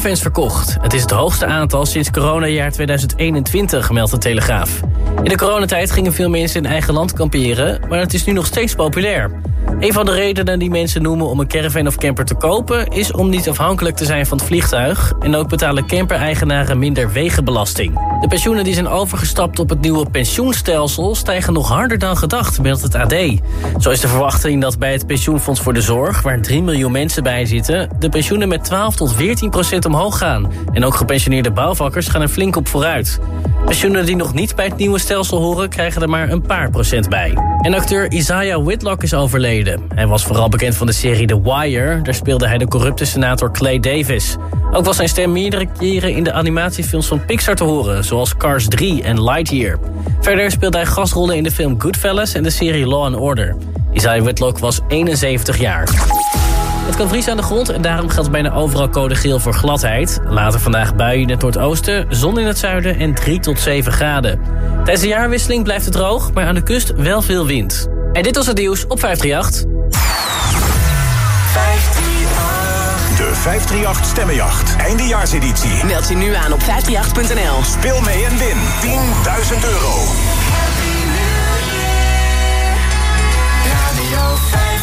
caravans verkocht. Het is het hoogste aantal sinds coronajaar 2021, meldt de Telegraaf. In de coronatijd gingen veel mensen in eigen land kamperen... maar het is nu nog steeds populair. Een van de redenen die mensen noemen om een caravan of camper te kopen... is om niet afhankelijk te zijn van het vliegtuig... en ook betalen camper-eigenaren minder wegenbelasting. De pensioenen die zijn overgestapt op het nieuwe pensioenstelsel... stijgen nog harder dan gedacht, meldt het AD. Zo is de verwachting dat bij het pensioenfonds voor de zorg... waar 3 miljoen mensen bij zitten... de pensioenen met 12 tot 14 procent omhoog gaan. En ook gepensioneerde bouwvakkers gaan er flink op vooruit. Pensioenen die nog niet bij het nieuwe stelsel horen... krijgen er maar een paar procent bij. En acteur Isaiah Whitlock is overleden. Hij was vooral bekend van de serie The Wire. Daar speelde hij de corrupte senator Clay Davis. Ook was zijn stem meerdere keren in de animatiefilms van Pixar te horen... zoals Cars 3 en Lightyear. Verder speelde hij gastrollen in de film Goodfellas... en de serie Law and Order. Isaiah Whitlock was 71 jaar. Het kan vriezen aan de grond en daarom geldt bijna overal code geel voor gladheid. Later vandaag buien in het noordoosten, zon in het zuiden en 3 tot 7 graden. Tijdens de jaarwisseling blijft het droog, maar aan de kust wel veel wind. En dit was het nieuws op 538. 538 Stemmenjacht. Eindejaarseditie. Meld je nu aan op 538.nl. Speel mee en win 10.000 euro. Radio 538.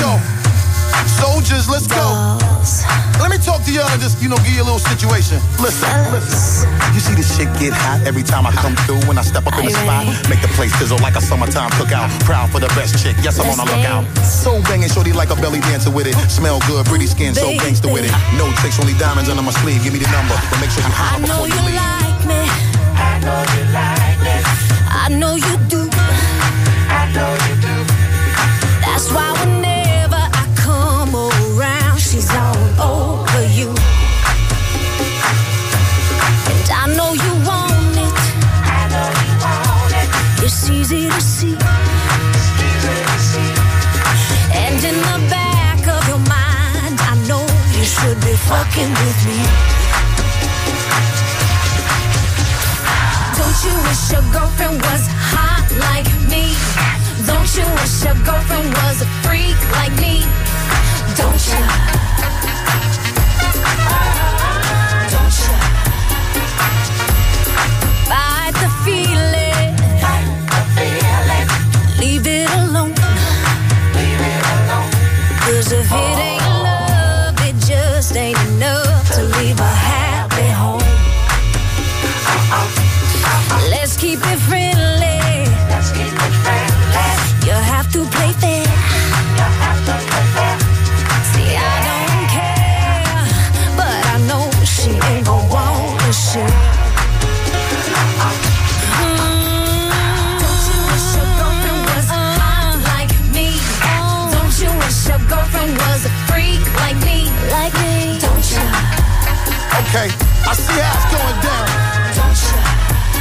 Go. Soldiers, let's go. Let me talk to y'all and just, you know, give you a little situation. Listen, listen. You see this shit get hot every time I come through when I step up in the spot. Make the place sizzle like a summertime cookout. Proud for the best chick. Yes, I'm on the lookout. So banging, shorty like a belly dancer with it. Smell good, pretty skin, so gangster with it. No tricks, only diamonds under my sleeve. Give me the number, but make sure you I holler know before you you like me. I know you like me. I know you do. Fucking with me. Don't you wish your girlfriend was hot like me? Don't you wish your girlfriend was a freak like me? Okay, I see how it's going down.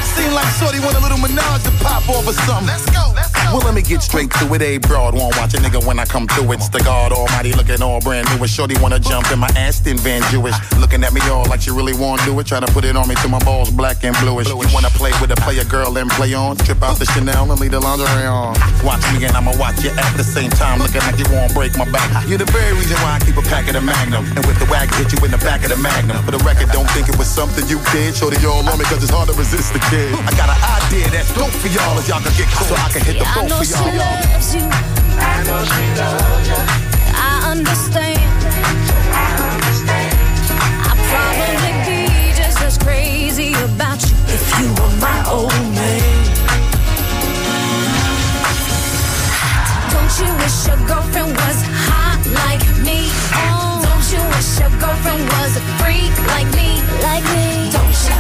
Seem like Shorty want a little menage to pop off or something. Let's go. Well, let me get straight to it. A broad won't watch a nigga when I come through. It's the God Almighty looking all brand new. And Shorty wanna jump in my Aston Vanquish. Looking at me all like she really wanna do it. Try to put it on me till my balls black and bluish. You wanna play with a player girl and play on? Trip out the Chanel and leave the lingerie on. Watch me and I'ma watch you at the same time. Looking like you won't break my back. You're the very reason why I keep a pack of the Magnum. And with the wag, hit you in the back of the Magnum. For the record, don't think it was something you did. Shorty all on me cause it's hard to resist the kid. I got an idea that's dope for y'all if y'all can get caught. So I can hit the I know she loves you. I know she loves you. I understand. I'd probably be just as crazy about you if you were my old man. Don't you wish your girlfriend was hot like me? Don't you wish your girlfriend was a freak like me? Like me? Don't you?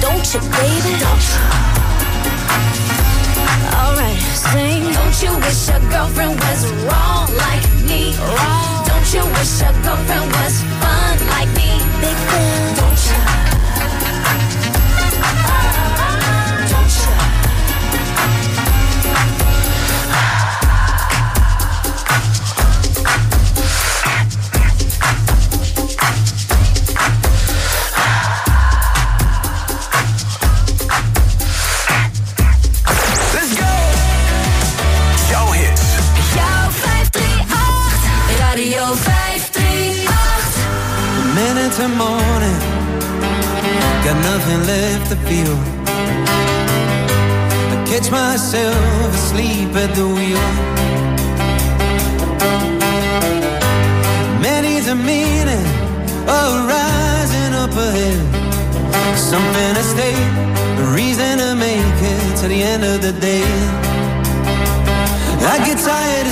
Don't you, baby? Don't you? Alright. Don't you wish your girlfriend was wrong like me? Wrong. Don't you wish your girlfriend was fun like me? Big fan. Don't you? Minute morning. Got nothing left to feel. I catch myself asleep at the wheel. Many's a meaning of rising up ahead. Something to stay, a reason to make it to the end of the day. I get tired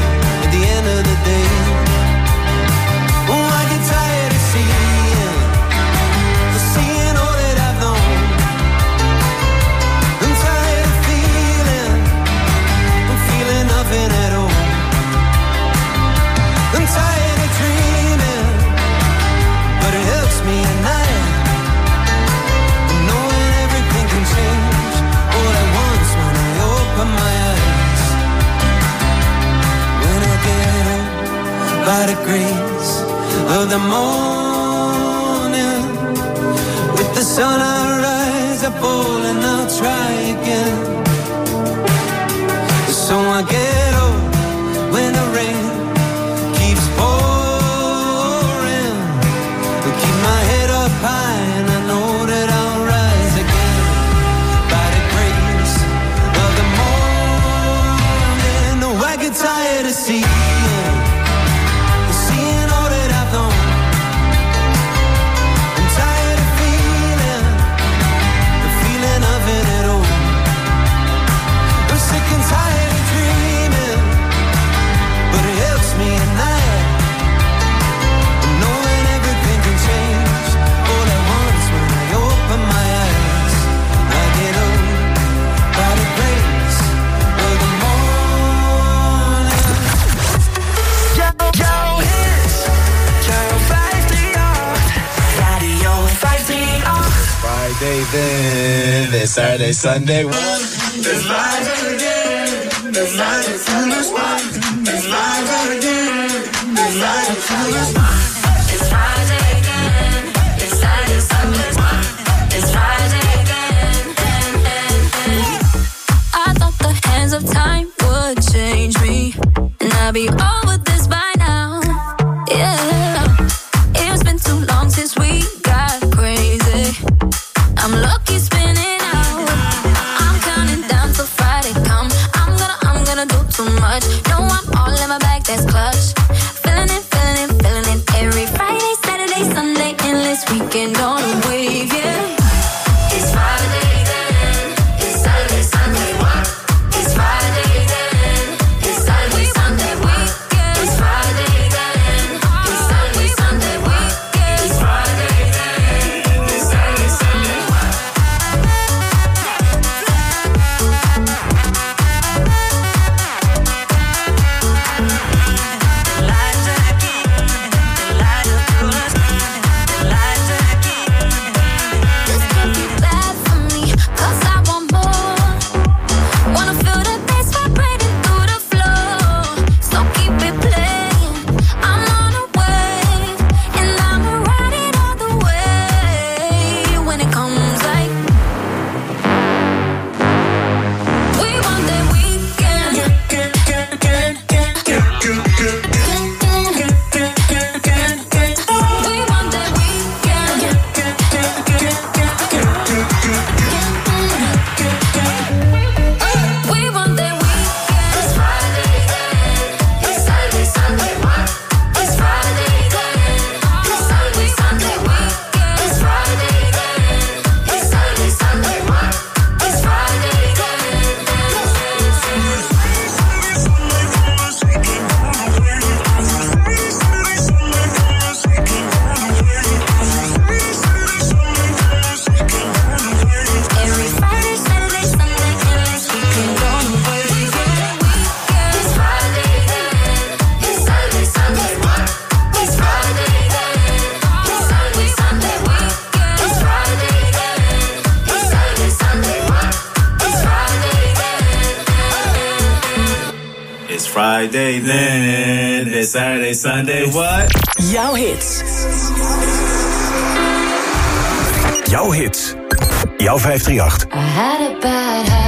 by the grace of the morning. With the sun I'll rise up all and I'll try again. So I guess. Sunday. One. Sunday, Sunday, what? Jouw hits. Jouw hits. Jouw 538. I had a bad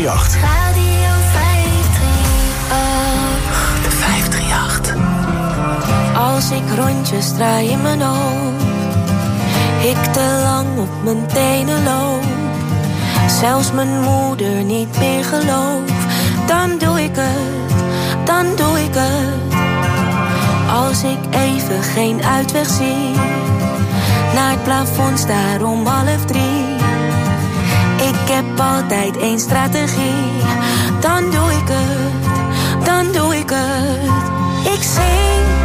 538. Radio 538. De 538. Als ik rondjes draai in mijn hoofd, ik te lang op mijn tenen loop. Zelfs mijn moeder niet meer gelooft, dan doe ik het, dan doe ik het. Als ik even geen uitweg zie, naar het plafond staar om half drie heb altijd één strategie. Dan doe ik het, dan doe ik het. Ik zing.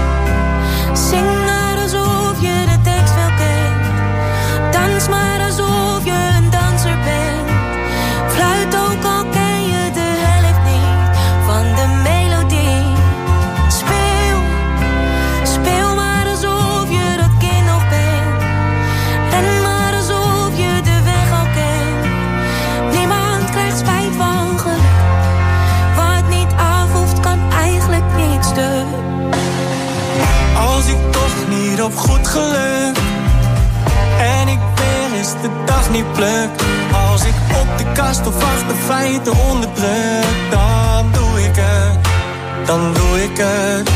En ik wil is de dag niet pluk. Als ik op de kast of achter feiten onderdruk, dan doe ik het. Dan doe ik het.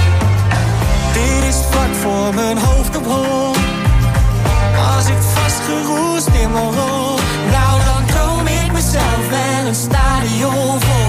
Dit is vlak voor mijn hoofd op hol. Als ik vastgeroest in mijn rol, nou dan droom ik mezelf wel een stadion vol.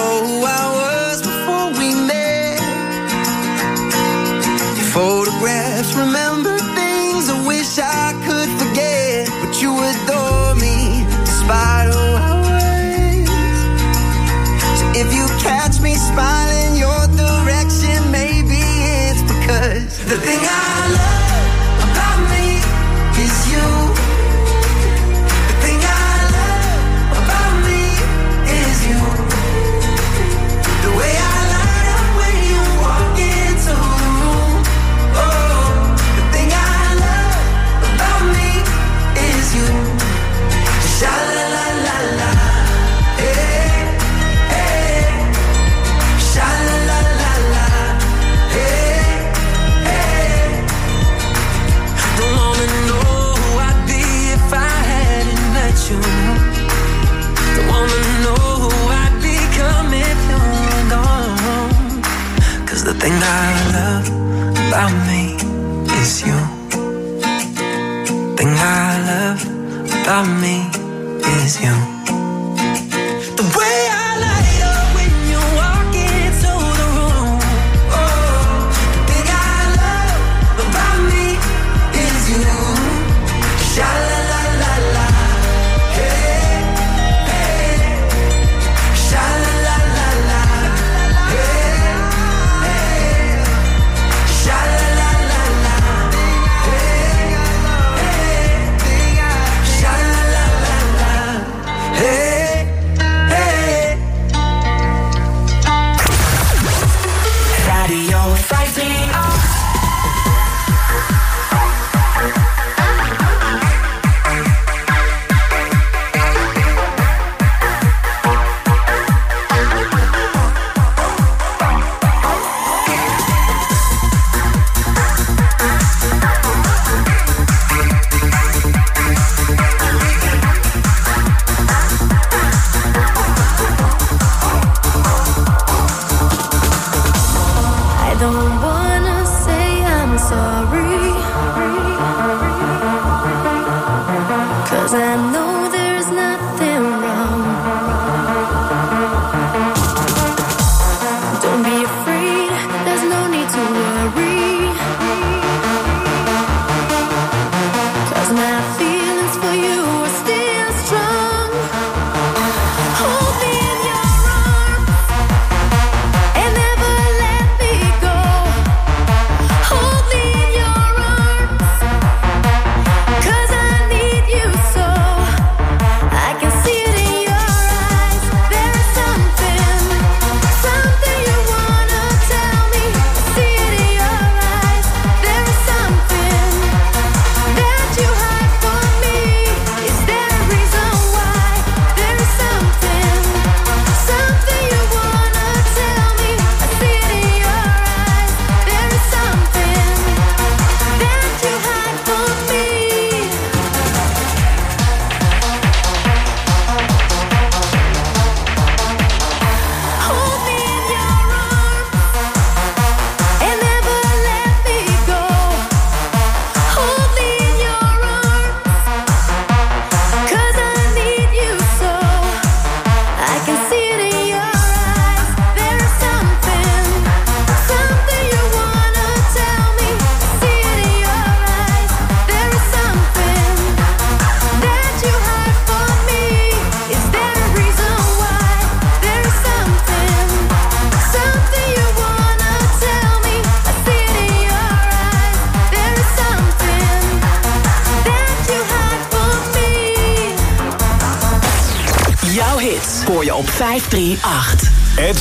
go out around me.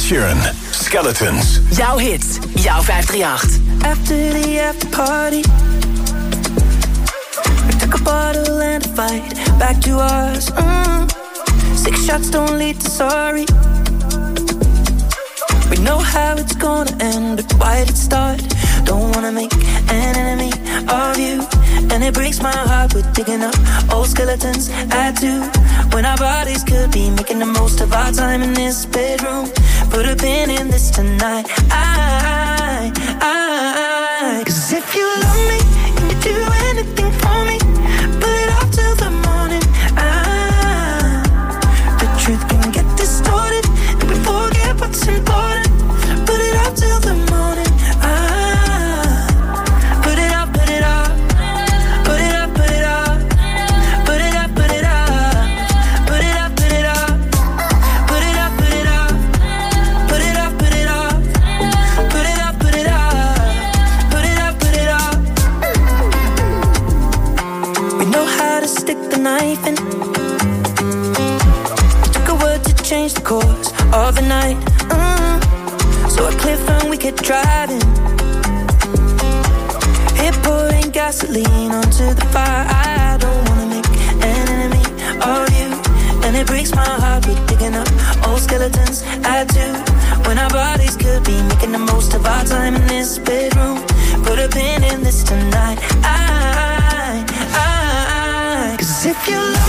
Skeletons. Jouw hits. Jouw 538. After the after party. We took a bottle and a fight. Back to us. Mm. Six shots don't lead to sorry. We know how it's gonna end. But why did it start? Don't wanna make an enemy of you. And it breaks my heart. We're digging up old skeletons. I do. When our bodies could be making the most of our time in this bedroom put a pin in this tonight. I, I, I. Cause if you love me. Of overnight. Mm. So a cliff and we kept driving. Hit pouring gasoline onto the fire. I don't wanna make an enemy of you, and it breaks my heart. We're digging up old skeletons. I do. When our bodies could be making the most of our time in this bedroom. Put a pin in this tonight. I, I, I. Cause if you love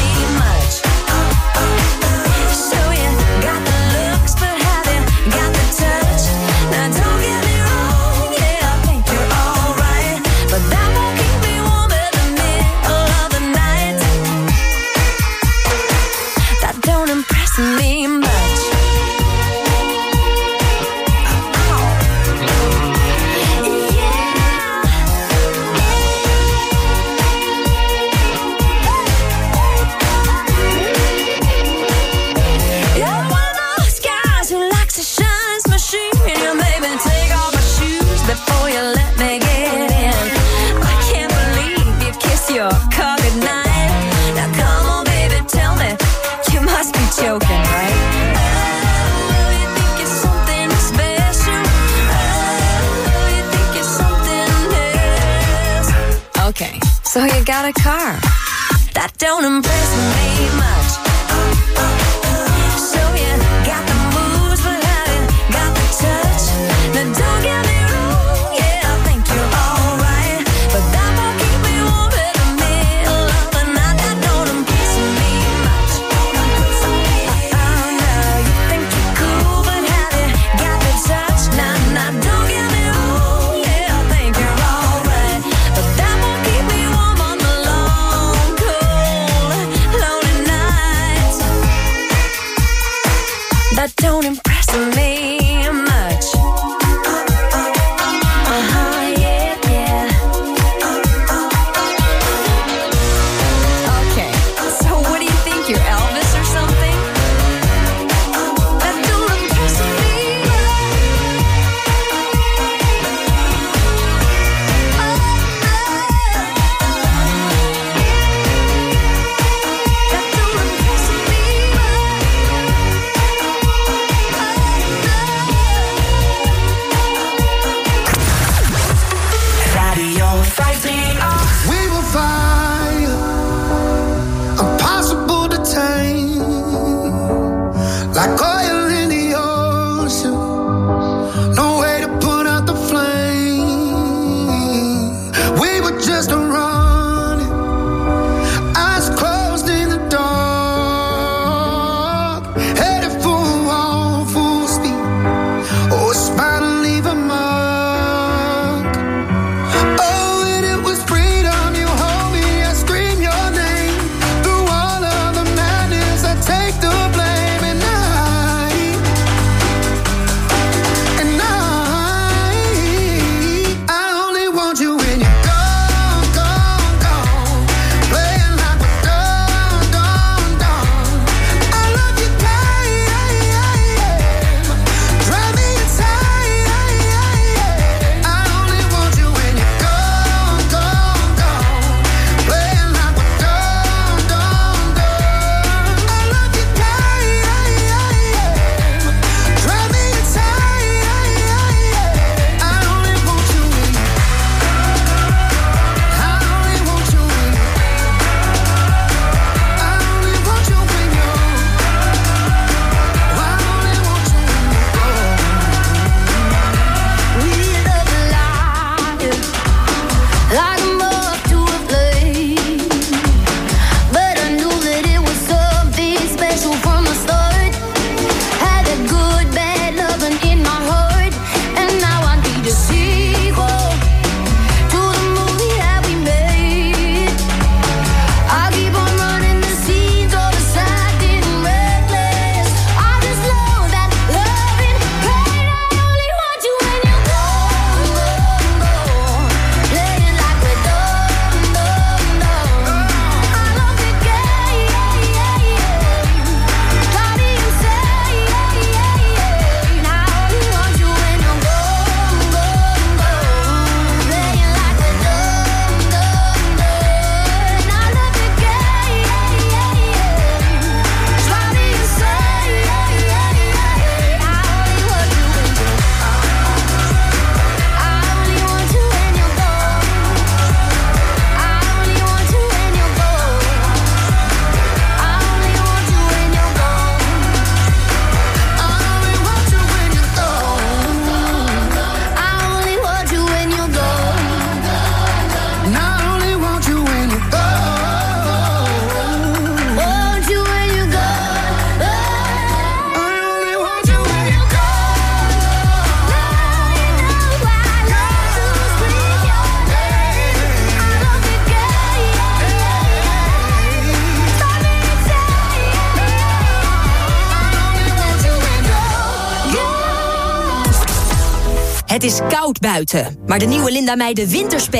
buiten, maar de nieuwe Linda Meijden winterspecial